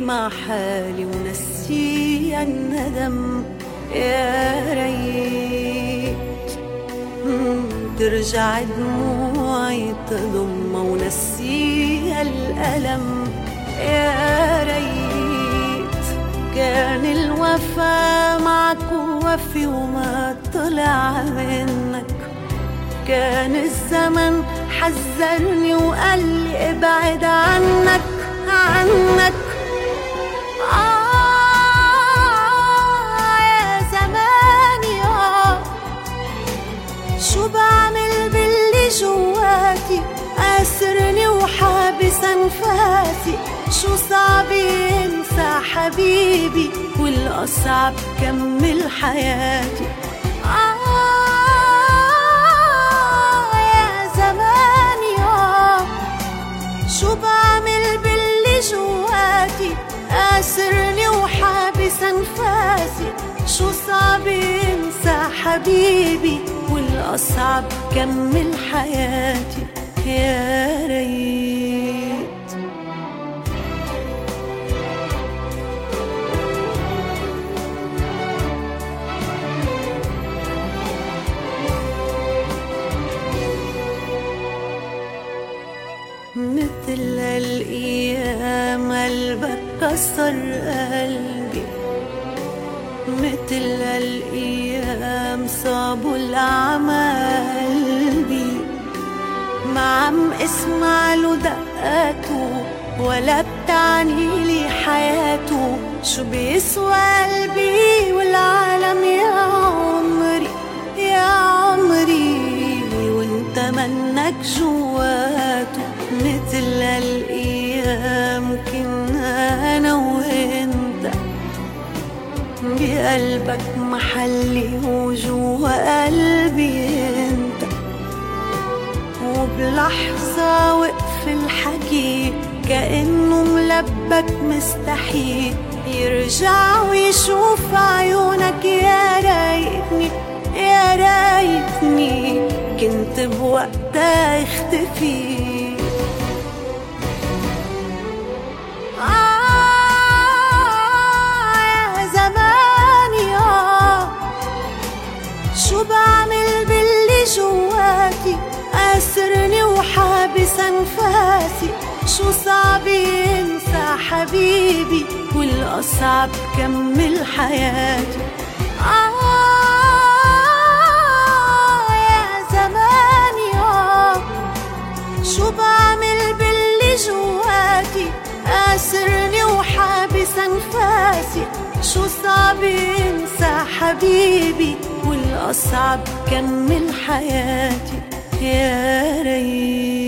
مع حالي ونسي الندم؟ يا ريت. ترجع دموعي تضم ونسي الألم. يا ريت. كان الوفا معك وفي وما طلع منك. كان الزمن حذرني وقال لي ابعد عنك. عنك. آه يا زماني آه. شو بعمل باللي جواتي؟ قاسرني وحابس أنفاسي. شو صعب ينسى حبيبي والأصعب كمل حياتي آه. صعب ينسى حبيبي والأصعب كمل حياتي يا ريت. مثل الأيام قلبك كسر قلبي مثل الأيام صابوا الأعمى قلبي ما عم اسمع له دقاته ولا بتعني لي حياته. شو بيسوى قلبي والعالم يا عمري يا عمري وانت منك جواته. مثل الأيام كنا أنا وإنت بقلبك محلي وجوا قلبي انت. وبلحظة وقف الحكي كأنه ملبك مستحيل. يرجع ويشوف عيونك يا ريتني يا ريتني. كنت بوقتها اختفي حبيبي والاصعب كمل حياتي. آه يا زماني آه. شو بعمل باللي جواتي؟ قاسرني وحابس انفاسي شو صعب ينسى حبيبي والاصعب كمل حياتي. يا ريت.